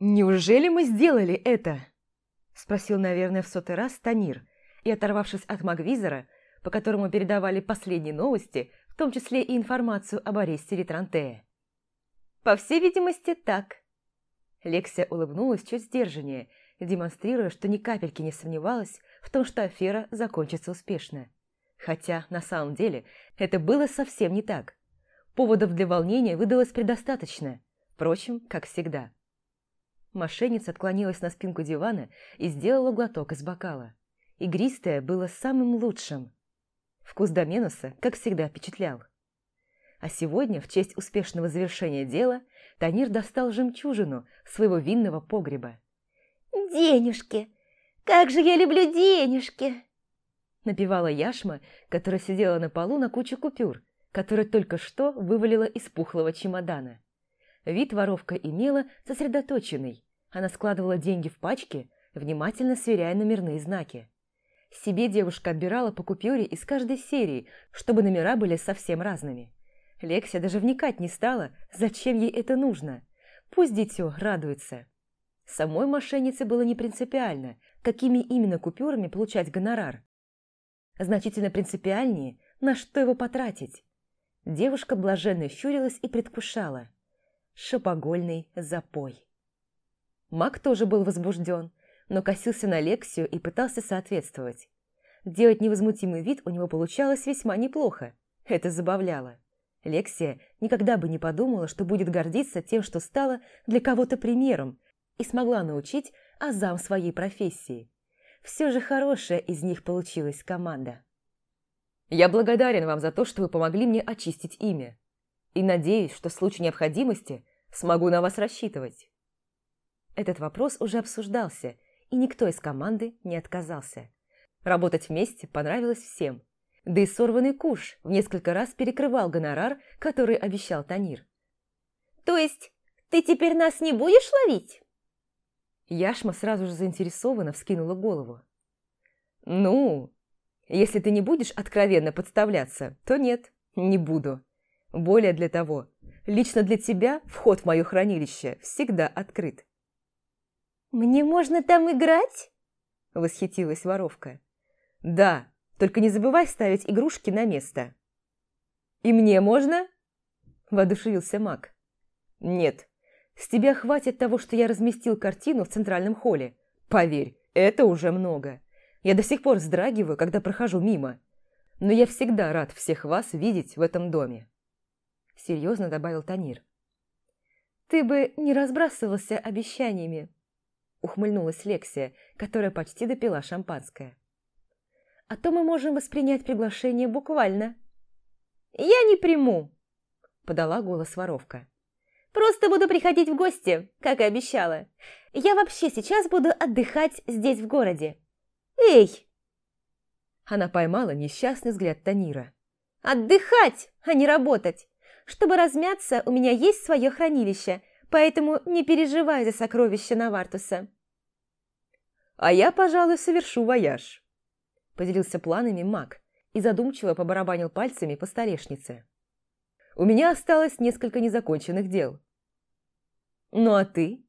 «Неужели мы сделали это?» Спросил, наверное, в сотый раз Танир, и, оторвавшись от магвизора, по которому передавали последние новости, в том числе и информацию об аресте Ритрантея. «По всей видимости, так». Лексия улыбнулась чуть сдержаннее, демонстрируя, что ни капельки не сомневалась в том, что афера закончится успешно. Хотя, на самом деле, это было совсем не так. Поводов для волнения выдалось предостаточно, впрочем, как всегда. Мошенница отклонилась на спинку дивана и сделала глоток из бокала. Игристое было самым лучшим. Вкус Доменуса, как всегда, впечатлял. А сегодня, в честь успешного завершения дела, Танир достал жемчужину своего винного погреба. «Денежки! Как же я люблю денежки!» Напевала Яшма, которая сидела на полу на куче купюр, которые только что вывалила из пухлого чемодана. Вид воровка имела сосредоточенный. Она складывала деньги в пачки, внимательно сверяя номерные знаки. Себе девушка отбирала по купюре из каждой серии, чтобы номера были совсем разными. Лексия даже вникать не стала, зачем ей это нужно. Пусть дитё радуется. Самой мошеннице было не принципиально, какими именно купюрами получать гонорар. Значительно принципиальнее, на что его потратить. Девушка блаженно щурилась и предвкушала. Шопогольный запой. Маг тоже был возбужден, но косился на Лексию и пытался соответствовать. Делать невозмутимый вид у него получалось весьма неплохо. Это забавляло. Лексия никогда бы не подумала, что будет гордиться тем, что стала для кого-то примером и смогла научить азам своей профессии. Все же хорошая из них получилась команда. «Я благодарен вам за то, что вы помогли мне очистить имя, и надеюсь, что в случае необходимости смогу на вас рассчитывать». Этот вопрос уже обсуждался, и никто из команды не отказался. Работать вместе понравилось всем – да и сорванный куш в несколько раз перекрывал гонорар, который обещал Танир. «То есть ты теперь нас не будешь ловить?» Яшма сразу же заинтересованно вскинула голову. «Ну, если ты не будешь откровенно подставляться, то нет, не буду. Более для того, лично для тебя вход в мое хранилище всегда открыт». «Мне можно там играть?» – восхитилась воровка. «Да, только не забывай ставить игрушки на место». «И мне можно?» – воодушевился маг. «Нет, с тебя хватит того, что я разместил картину в центральном холле. Поверь, это уже много. Я до сих пор вздрагиваю, когда прохожу мимо. Но я всегда рад всех вас видеть в этом доме», – серьезно добавил Танир. «Ты бы не разбрасывался обещаниями», – ухмыльнулась Лексия, которая почти допила шампанское а то мы можем воспринять приглашение буквально». «Я не приму», – подала голос воровка. «Просто буду приходить в гости, как и обещала. Я вообще сейчас буду отдыхать здесь, в городе. Эй!» Она поймала несчастный взгляд Танира. «Отдыхать, а не работать! Чтобы размяться, у меня есть свое хранилище, поэтому не переживай за сокровища Навартуса». «А я, пожалуй, совершу вояж», поделился планами маг и задумчиво побарабанил пальцами по столешнице. «У меня осталось несколько незаконченных дел». «Ну а ты?»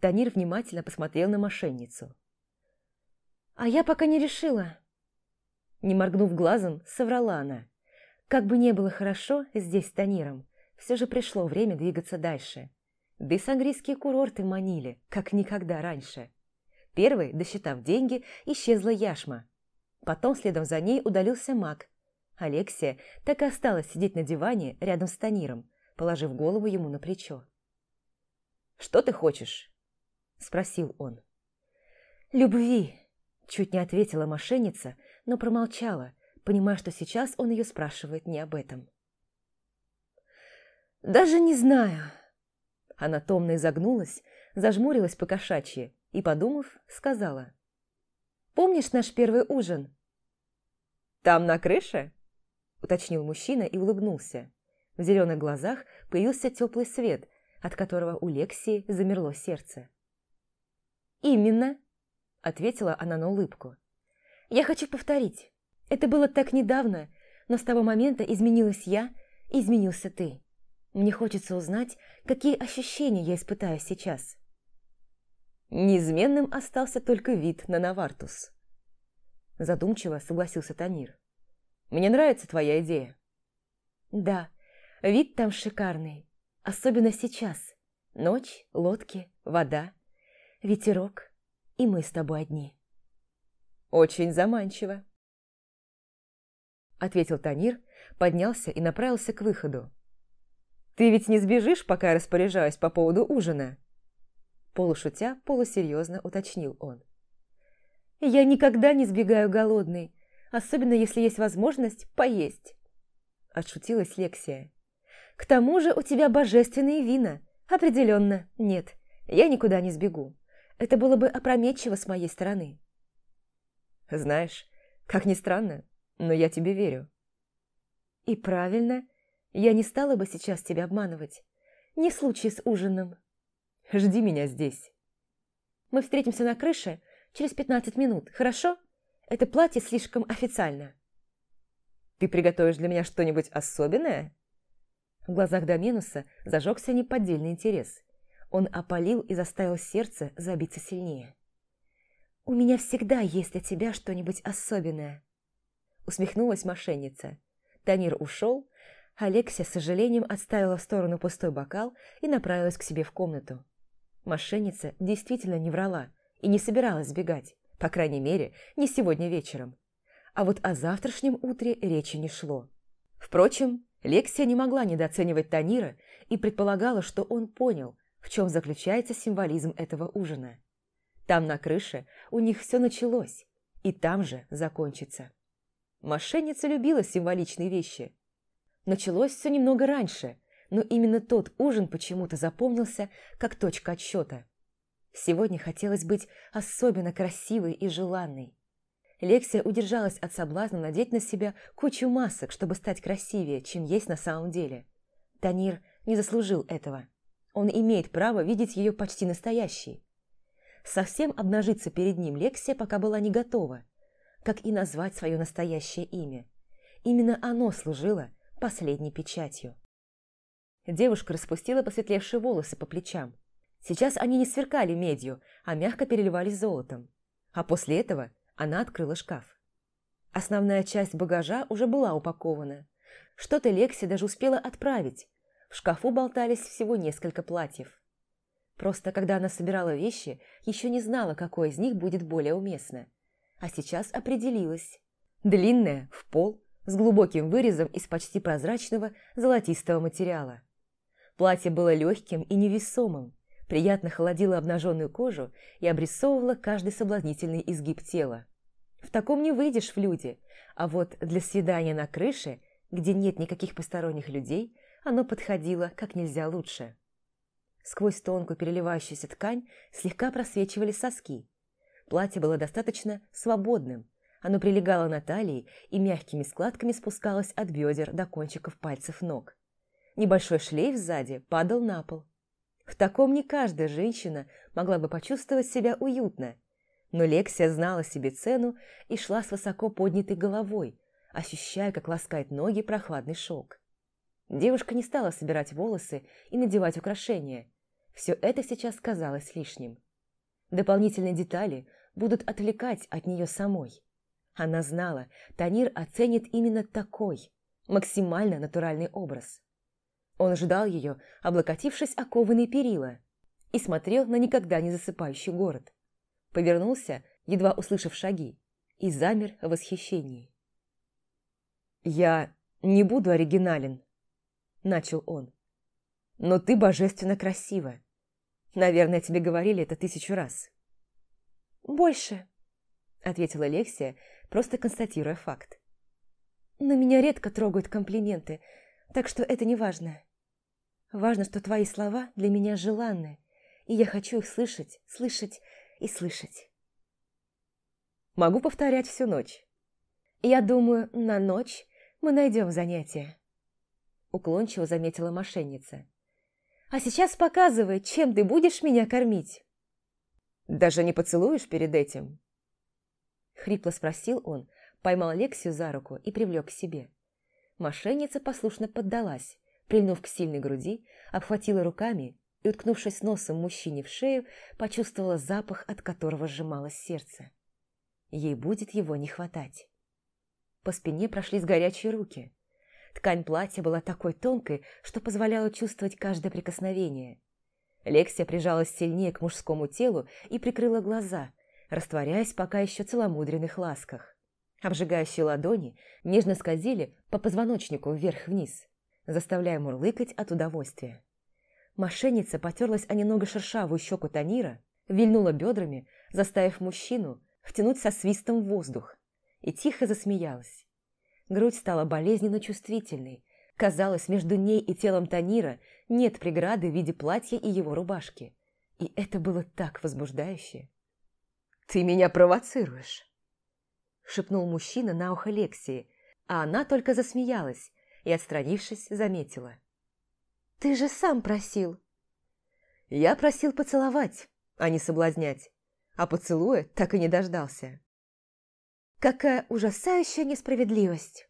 Танир внимательно посмотрел на мошенницу. «А я пока не решила». Не моргнув глазом, соврала она. Как бы не было хорошо здесь с Таниром, все же пришло время двигаться дальше. Да и сангрийские курорты манили, как никогда раньше. Первый, досчитав деньги, исчезла яшма, Потом следом за ней удалился маг. Алексия так и осталась сидеть на диване рядом с Таниром, положив голову ему на плечо. «Что ты хочешь?» – спросил он. «Любви!» – чуть не ответила мошенница, но промолчала, понимая, что сейчас он ее спрашивает не об этом. «Даже не знаю!» Она томно изогнулась, зажмурилась по кошачьи и, подумав, сказала. «Помнишь наш первый ужин? «Там на крыше?» – уточнил мужчина и улыбнулся. В зеленых глазах появился теплый свет, от которого у Лексии замерло сердце. «Именно», – ответила она на улыбку. «Я хочу повторить. Это было так недавно, но с того момента изменилась я и изменился ты. Мне хочется узнать, какие ощущения я испытаю сейчас. Неизменным остался только вид на Навартус. Задумчиво согласился Танир. «Мне нравится твоя идея». «Да, вид там шикарный, особенно сейчас. Ночь, лодки, вода, ветерок, и мы с тобой одни». «Очень заманчиво», — ответил Танир, поднялся и направился к выходу. «Ты ведь не сбежишь, пока я распоряжаюсь по поводу ужина?» Полушутя, полусерьезно уточнил он. «Я никогда не сбегаю голодной, особенно если есть возможность поесть», – отшутилась Лексия. «К тому же у тебя божественные вина. Определенно, нет, я никуда не сбегу. Это было бы опрометчиво с моей стороны». «Знаешь, как ни странно, но я тебе верю». «И правильно, я не стала бы сейчас тебя обманывать. Не случай с ужином». «Жди меня здесь». «Мы встретимся на крыше через пятнадцать минут, хорошо? Это платье слишком официально». «Ты приготовишь для меня что-нибудь особенное?» В глазах Доменуса зажегся неподдельный интерес. Он опалил и заставил сердце забиться сильнее. «У меня всегда есть для тебя что-нибудь особенное», усмехнулась мошенница. Танир ушел, Алексия с сожалением отставила в сторону пустой бокал и направилась к себе в комнату. Мошенница действительно не врала и не собиралась сбегать, по крайней мере, не сегодня вечером. А вот о завтрашнем утре речи не шло. Впрочем, Лексия не могла недооценивать Танира и предполагала, что он понял, в чем заключается символизм этого ужина. Там на крыше у них все началось, и там же закончится. Мошенница любила символичные вещи. Началось все немного раньше, но именно тот ужин почему-то запомнился как точка отсчета. Сегодня хотелось быть особенно красивой и желанной. Лексия удержалась от соблазна надеть на себя кучу масок, чтобы стать красивее, чем есть на самом деле. Танир не заслужил этого. Он имеет право видеть ее почти настоящей. Совсем обнажиться перед ним Лексия пока была не готова – как и назвать свое настоящее имя. Именно оно служило последней печатью. Девушка распустила посветлевшие волосы по плечам. Сейчас они не сверкали медью, а мягко переливались золотом. А после этого она открыла шкаф. Основная часть багажа уже была упакована. Что-то Лекси даже успела отправить. В шкафу болтались всего несколько платьев. Просто когда она собирала вещи, еще не знала, какое из них будет более уместно а сейчас определилась. Длинная, в пол, с глубоким вырезом из почти прозрачного золотистого материала. Платье было легким и невесомым, приятно холодило обнаженную кожу и обрисовывало каждый соблазнительный изгиб тела. В таком не выйдешь в люди, а вот для свидания на крыше, где нет никаких посторонних людей, оно подходило как нельзя лучше. Сквозь тонкую переливающуюся ткань слегка просвечивали соски, Платье было достаточно свободным. Оно прилегало на талии и мягкими складками спускалось от бедер до кончиков пальцев ног. Небольшой шлейф сзади падал на пол. В таком не каждая женщина могла бы почувствовать себя уютно. Но Лексия знала себе цену и шла с высоко поднятой головой, ощущая, как ласкает ноги прохладный шелк. Девушка не стала собирать волосы и надевать украшения. Все это сейчас казалось лишним. Дополнительные детали будут отвлекать от нее самой. Она знала, Танир оценит именно такой, максимально натуральный образ. Он ждал ее, облокотившись о кованые перила, и смотрел на никогда не засыпающий город. Повернулся, едва услышав шаги, и замер в восхищении. «Я не буду оригинален», – начал он. «Но ты божественно красива. Наверное, тебе говорили это тысячу раз». «Больше», – ответила Лексия, просто констатируя факт. «Но меня редко трогают комплименты, так что это не важно. Важно, что твои слова для меня желанны, и я хочу их слышать, слышать и слышать». «Могу повторять всю ночь». «Я думаю, на ночь мы найдем занятие», – уклончиво заметила мошенница. «А сейчас показывай, чем ты будешь меня кормить». Даже не поцелуешь перед этим?» Хрипло спросил он, поймал Лексию за руку и привлек к себе. Мошенница послушно поддалась, прильнув к сильной груди, обхватила руками и, уткнувшись носом мужчине в шею, почувствовала запах, от которого сжималось сердце. Ей будет его не хватать. По спине прошлись горячие руки. Ткань платья была такой тонкой, что позволяла чувствовать каждое прикосновение. Лексия прижалась сильнее к мужскому телу и прикрыла глаза, растворяясь пока еще целомудренных ласках. Обжигающие ладони нежно скользили по позвоночнику вверх-вниз, заставляя мурлыкать от удовольствия. Мошенница потерлась о немного шершавую щеку Танира, вильнула бедрами, заставив мужчину втянуть со свистом воздух, и тихо засмеялась. Грудь стала болезненно чувствительной. Казалось, между ней и телом Танира нет преграды в виде платья и его рубашки. И это было так возбуждающе. «Ты меня провоцируешь!» шепнул мужчина на ухо Лексии, а она только засмеялась и, отстранившись, заметила. «Ты же сам просил!» «Я просил поцеловать, а не соблазнять, а поцелуя так и не дождался». «Какая ужасающая несправедливость!»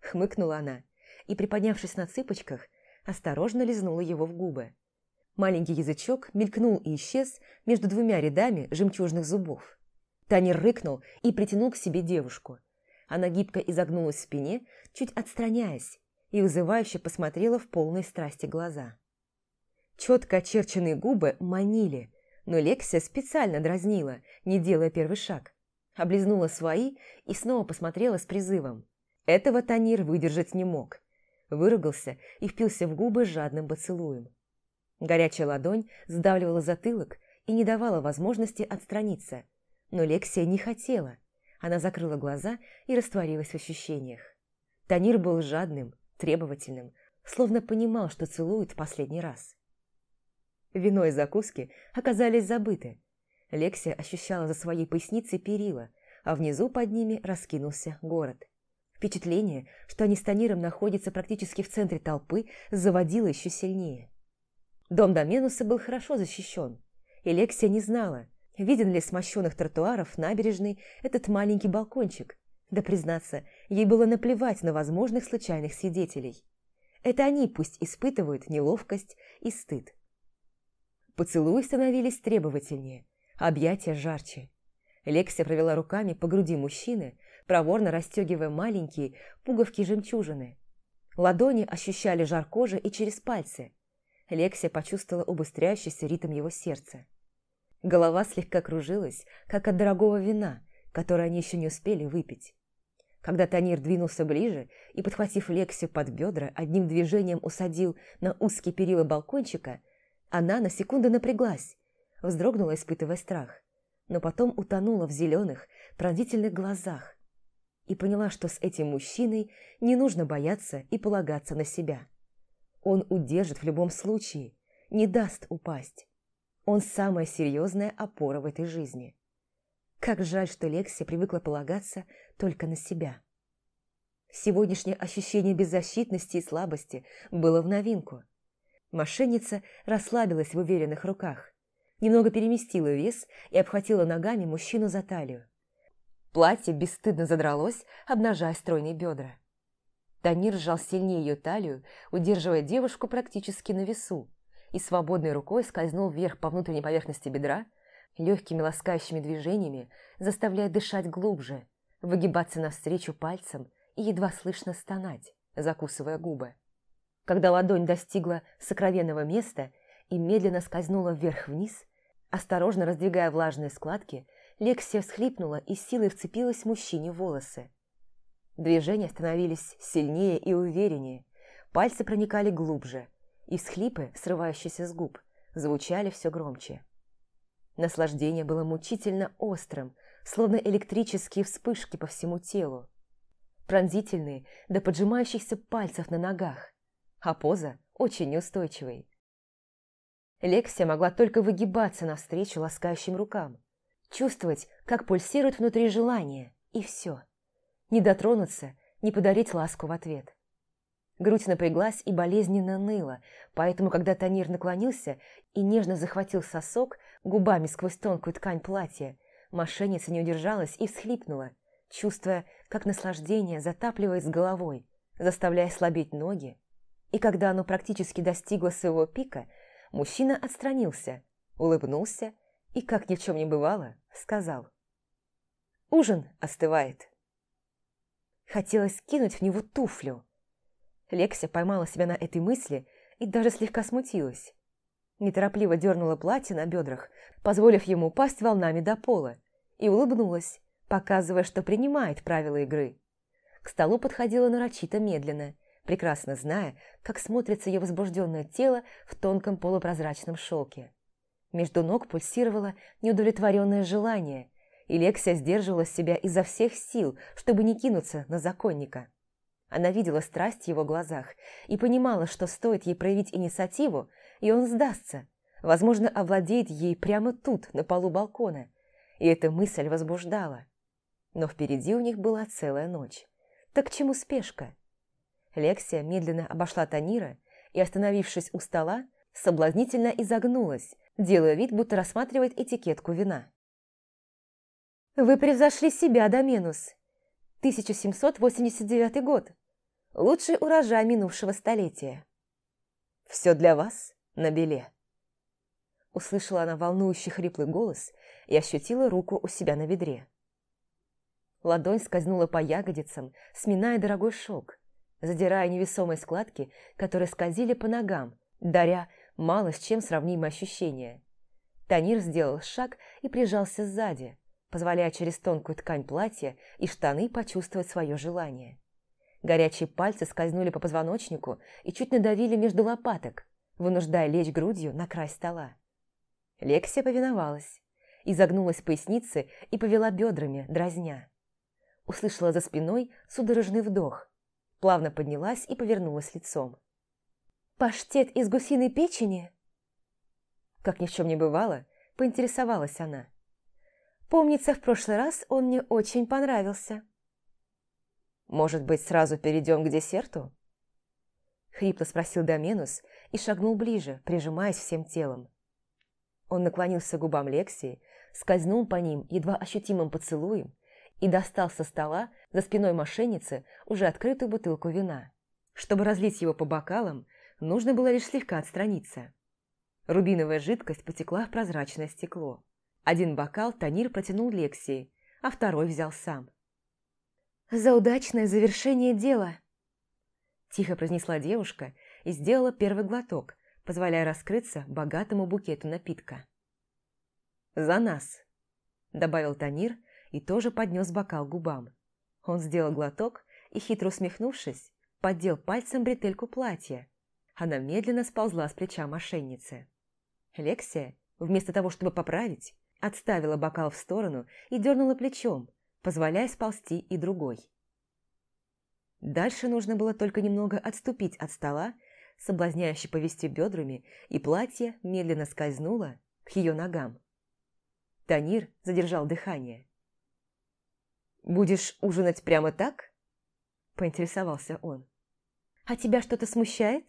Хмыкнула она и, приподнявшись на цыпочках, осторожно лизнула его в губы. Маленький язычок мелькнул и исчез между двумя рядами жемчужных зубов. Танир рыкнул и притянул к себе девушку. Она гибко изогнулась в спине, чуть отстраняясь, и вызывающе посмотрела в полной страсти глаза. Четко очерченные губы манили, но Лексия специально дразнила, не делая первый шаг. Облизнула свои и снова посмотрела с призывом. Этого Танир выдержать не мог. Выругался и впился в губы жадным поцелуем. Горячая ладонь сдавливала затылок и не давала возможности отстраниться – но Лексия не хотела. Она закрыла глаза и растворилась в ощущениях. Танир был жадным, требовательным, словно понимал, что целует в последний раз. Вино и закуски оказались забыты. Лексия ощущала за своей поясницей перила, а внизу под ними раскинулся город. Впечатление, что они с Таниром находятся практически в центре толпы, заводило еще сильнее. Дом Доменуса был хорошо защищен, и Лексия не знала, Виден ли с мощенных тротуаров набережной этот маленький балкончик? Да, признаться, ей было наплевать на возможных случайных свидетелей. Это они пусть испытывают неловкость и стыд. Поцелуи становились требовательнее, объятия жарче. Лексия провела руками по груди мужчины, проворно расстегивая маленькие пуговки-жемчужины. Ладони ощущали жар кожи и через пальцы. Лексия почувствовала убыстряющийся ритм его сердца. Голова слегка кружилась, как от дорогого вина, которое они еще не успели выпить. Когда Танир двинулся ближе и, подхватив Лексию под бедра, одним движением усадил на узкие перила балкончика, она на секунду напряглась, вздрогнула, испытывая страх, но потом утонула в зеленых, пронзительных глазах и поняла, что с этим мужчиной не нужно бояться и полагаться на себя. Он удержит в любом случае, не даст упасть. Он самая серьезная опора в этой жизни. Как жаль, что Лексия привыкла полагаться только на себя. Сегодняшнее ощущение беззащитности и слабости было в новинку. Мошенница расслабилась в уверенных руках, немного переместила вес и обхватила ногами мужчину за талию. Платье бесстыдно задралось, обнажая стройные бедра. Танир сжал сильнее ее талию, удерживая девушку практически на весу, и свободной рукой скользнул вверх по внутренней поверхности бедра, легкими ласкающими движениями, заставляя дышать глубже, выгибаться навстречу пальцем и едва слышно стонать, закусывая губы. Когда ладонь достигла сокровенного места и медленно скользнула вверх-вниз, осторожно раздвигая влажные складки, Лексия всхлипнула и силой вцепилась мужчине в волосы. Движения становились сильнее и увереннее, пальцы проникали глубже – и всхлипы, срывающиеся с губ, звучали все громче. Наслаждение было мучительно острым, словно электрические вспышки по всему телу. Пронзительные до поджимающихся пальцев на ногах, а поза очень неустойчивой. Лексия могла только выгибаться навстречу ласкающим рукам, чувствовать, как пульсирует внутри желание, и все. Не дотронуться, не подарить ласку в ответ. Грудь напряглась и болезненно ныла, поэтому, когда Танир наклонился и нежно захватил сосок губами сквозь тонкую ткань платья, мошенница не удержалась и всхлипнула, чувствуя, как наслаждение затапливает с головой, заставляя слабеть ноги. И когда оно практически достигло своего пика, мужчина отстранился, улыбнулся и, как ни в чем не бывало, сказал. «Ужин остывает». Хотелось кинуть в него туфлю. Лексия поймала себя на этой мысли и даже слегка смутилась. Неторопливо дернула платье на бедрах, позволив ему упасть волнами до пола, и улыбнулась, показывая, что принимает правила игры. К столу подходила нарочито медленно, прекрасно зная, как смотрится ее возбужденное тело в тонком полупрозрачном шелке. Между ног пульсировало неудовлетворенное желание, и Лексия сдерживала себя изо всех сил, чтобы не кинуться на законника. Она видела страсть в его глазах и понимала, что стоит ей проявить инициативу, и он сдастся, возможно, овладеет ей прямо тут, на полу балкона. И эта мысль возбуждала. Но впереди у них была целая ночь. Так к чему спешка? Лексия медленно обошла Танира и, остановившись у стола, соблазнительно изогнулась, делая вид, будто рассматривает этикетку вина. «Вы превзошли себя, Доменус. 1789 год. Лучший урожай минувшего столетия». «Все для вас на беле». Услышала она волнующий хриплый голос и ощутила руку у себя на бедре. Ладонь скользнула по ягодицам, сминая дорогой шелк, задирая невесомые складки, которые скользили по ногам, даря мало с чем сравнимые ощущения. Танир сделал шаг и прижался сзади, позволяя через тонкую ткань платья и штаны почувствовать свое желание. Горячие пальцы скользнули по позвоночнику и чуть надавили между лопаток, вынуждая лечь грудью на край стола. Лексия повиновалась, изогнулась в пояснице и повела бедрами, дразня. Услышала за спиной судорожный вдох, плавно поднялась и повернулась лицом. «Паштет из гусиной печени?» Как ни в чем не бывало, поинтересовалась она. «Помнится, в прошлый раз он мне очень понравился». «Может быть, сразу перейдем к десерту?» Хрипло спросил Доменус и шагнул ближе, прижимаясь всем телом. Он наклонился к губам Лексии, скользнул по ним едва ощутимым поцелуем и достал со стола за спиной мошенницы уже открытую бутылку вина. Чтобы разлить его по бокалам, нужно было лишь слегка отстраниться. Рубиновая жидкость потекла в прозрачное стекло. Один бокал Танир протянул Лексии, а второй взял сам. «За удачное завершение дела!» Тихо произнесла девушка и сделала первый глоток, позволяя раскрыться богатому букету напитка. «За нас!» – добавил Танир и тоже поднес бокал губам. Он сделал глоток и, хитро усмехнувшись, поддел пальцем бретельку платья. Она медленно сползла с плеча мошенницы. Лексия, вместо того, чтобы поправить, отставила бокал в сторону и дернула плечом, позволяя сползти и другой. Дальше нужно было только немного отступить от стола, соблазняюще повести бедрами, и платье медленно скользнуло к ее ногам. Танир задержал дыхание. «Будешь ужинать прямо так?» – поинтересовался он. «А тебя что-то смущает?»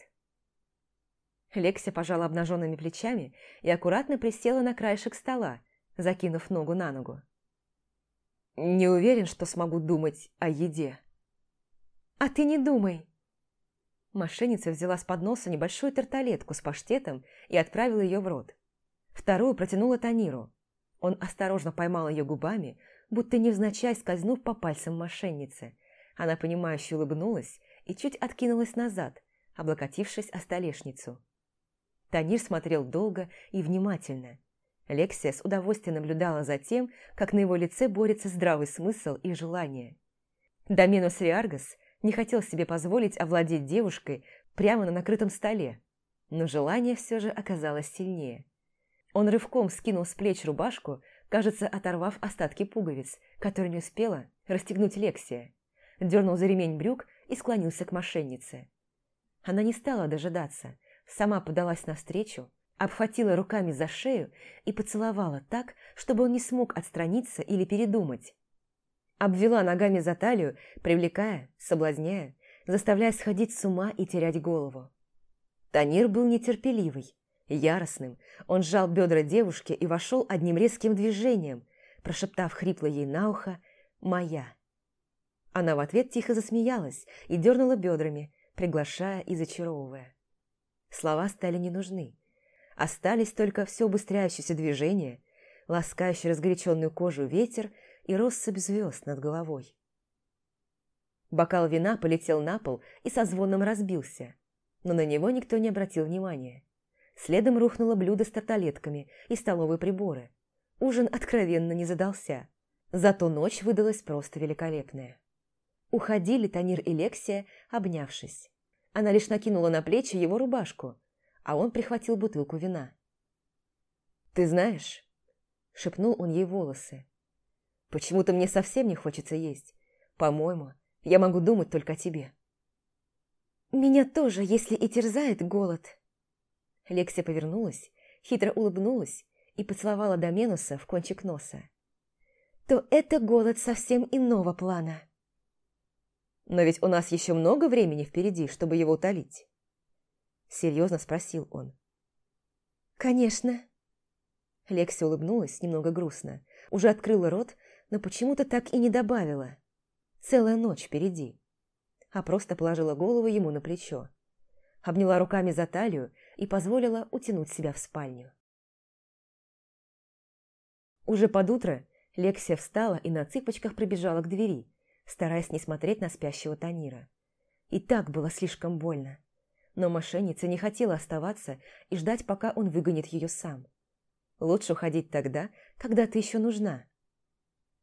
Лексия пожала обнаженными плечами и аккуратно присела на краешек стола, закинув ногу на ногу. «Не уверен, что смогу думать о еде». «А ты не думай!» Мошенница взяла с подноса небольшую тарталетку с паштетом и отправила ее в рот. Вторую протянула Таниру. Он осторожно поймал ее губами, будто невзначай скользнув по пальцам мошенницы. Она, понимающе улыбнулась и чуть откинулась назад, облокотившись о столешницу. Танир смотрел долго и внимательно. Лексия с удовольствием наблюдала за тем, как на его лице борется здравый смысл и желание. Доменус Риаргас не хотел себе позволить овладеть девушкой прямо на накрытом столе, но желание все же оказалось сильнее. Он рывком скинул с плеч рубашку, кажется, оторвав остатки пуговиц, которые не успела расстегнуть Лексия, дернул за ремень брюк и склонился к мошеннице. Она не стала дожидаться, сама подалась навстречу, обхватила руками за шею и поцеловала так, чтобы он не смог отстраниться или передумать. Обвела ногами за талию, привлекая, соблазняя, заставляя сходить с ума и терять голову. Танир был нетерпеливый, яростным. Он сжал бедра девушки и вошел одним резким движением, прошептав хрипло ей на ухо «Моя». Она в ответ тихо засмеялась и дернула бедрами, приглашая и зачаровывая. Слова стали не нужны. Остались только все убыстряющееся движение, ласкающий разгоряченную кожу ветер и россыпь звезд над головой. Бокал вина полетел на пол и со звоном разбился, но на него никто не обратил внимания. Следом рухнуло блюдо с тарталетками и столовые приборы. Ужин откровенно не задался, зато ночь выдалась просто великолепная. Уходили Танир и Лексия, обнявшись. Она лишь накинула на плечи его рубашку, а он прихватил бутылку вина. «Ты знаешь...» – шепнул он ей волосы. «Почему-то мне совсем не хочется есть. По-моему, я могу думать только о тебе». «Меня тоже, если и терзает голод». Лексия повернулась, хитро улыбнулась и поцеловала Доменуса в кончик носа. «То это голод совсем иного плана». «Но ведь у нас еще много времени впереди, чтобы его утолить?» Серьезно спросил он. «Конечно». Лекси улыбнулась немного грустно, уже открыла рот, но почему-то так и не добавила. Целая ночь впереди. А просто положила голову ему на плечо. Обняла руками за талию и позволила утянуть себя в спальню. Уже под утро Лексия встала и на цыпочках пробежала к двери, стараясь не смотреть на спящего Танира. И так было слишком больно. Но мошенница не хотела оставаться и ждать, пока он выгонит ее сам. Лучше уходить тогда, когда ты еще нужна.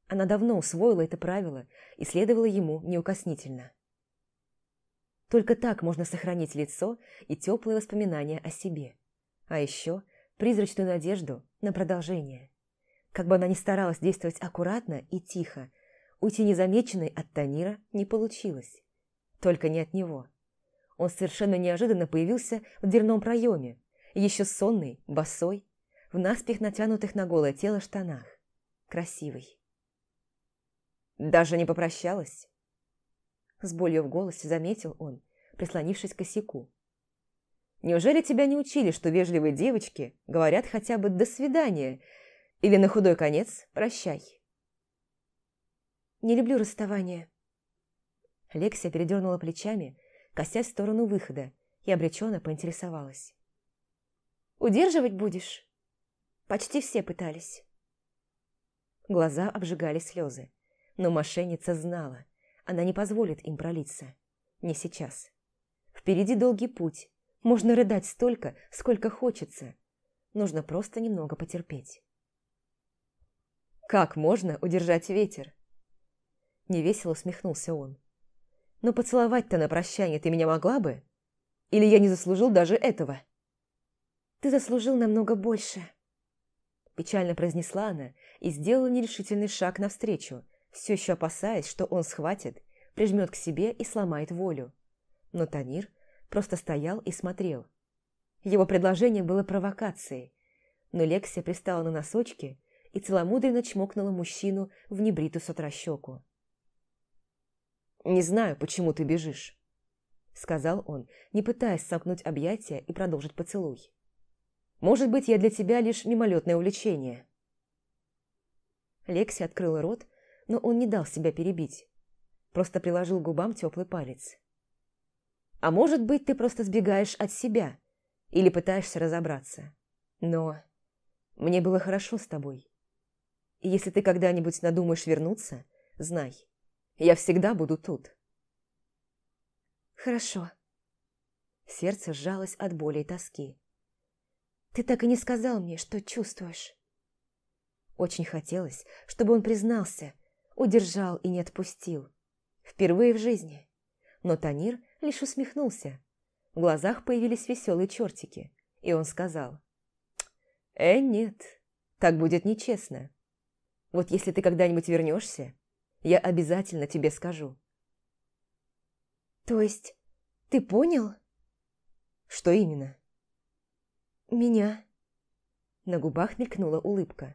Она давно усвоила это правило и следовала ему неукоснительно. Только так можно сохранить лицо и теплые воспоминания о себе. А еще призрачную надежду на продолжение. Как бы она ни старалась действовать аккуратно и тихо, уйти незамеченной от Танира не получилось. Только не от него. Он совершенно неожиданно появился в дверном проеме, еще сонный, босой, в наспех натянутых на голое тело штанах. Красивый. «Даже не попрощалась?» С болью в голосе заметил он, прислонившись к косяку. «Неужели тебя не учили, что вежливые девочки говорят хотя бы «до свидания» или на худой конец «прощай»?» «Не люблю расставания». Лексия передернула плечами, косясь в сторону выхода, и обреченно поинтересовалась. «Удерживать будешь?» Почти все пытались. Глаза обжигали слезы, но мошенница знала, она не позволит им пролиться. Не сейчас. Впереди долгий путь, можно рыдать столько, сколько хочется. Нужно просто немного потерпеть. «Как можно удержать ветер?» Невесело усмехнулся он. Но поцеловать-то на прощание ты меня могла бы? Или я не заслужил даже этого?» «Ты заслужил намного больше», – печально произнесла она и сделала нерешительный шаг навстречу, все еще опасаясь, что он схватит, прижмет к себе и сломает волю. Но Танир просто стоял и смотрел. Его предложение было провокацией, но Лексия пристала на носочки и целомудренно чмокнула мужчину в небритую с щеку. «Не знаю, почему ты бежишь», — сказал он, не пытаясь сомкнуть объятия и продолжить поцелуй. «Может быть, я для тебя лишь мимолетное увлечение». Лекси открыла рот, но он не дал себя перебить. Просто приложил к губам теплый палец. «А может быть, ты просто сбегаешь от себя или пытаешься разобраться. Но мне было хорошо с тобой. И если ты когда-нибудь надумаешь вернуться, знай, я всегда буду тут». «Хорошо». Сердце сжалось от боли и тоски. «Ты так и не сказал мне, что чувствуешь». Очень хотелось, чтобы он признался, удержал и не отпустил. Впервые в жизни. Но Танир лишь усмехнулся. В глазах появились веселые чертики, и он сказал. «Э, нет, так будет нечестно. Вот если ты когда-нибудь вернешься, я обязательно тебе скажу». «То есть ты понял?» «Что именно?» «Меня». На губах мелькнула улыбка.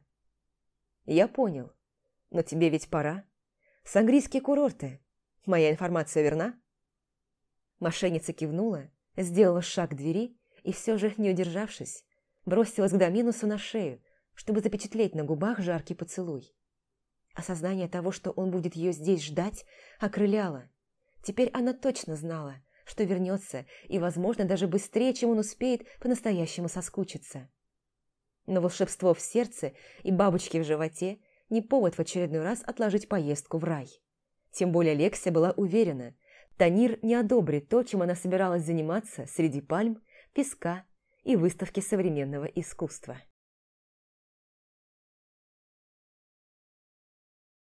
«Я понял. Но тебе ведь пора. Сангрийские курорты. Моя информация верна?» Мошенница кивнула, сделала шаг к двери и все же, не удержавшись, бросилась к Доминусу на шею, чтобы запечатлеть на губах жаркий поцелуй. Осознание того, что он будет ее здесь ждать, окрыляло. Теперь она точно знала, что вернется, и, возможно, даже быстрее, чем он успеет по-настоящему соскучиться. Но волшебство в сердце и бабочки в животе не повод в очередной раз отложить поездку в рай. Тем более Лексия была уверена, Танир не одобрит то, чем она собиралась заниматься среди пальм, песка и выставки современного искусства.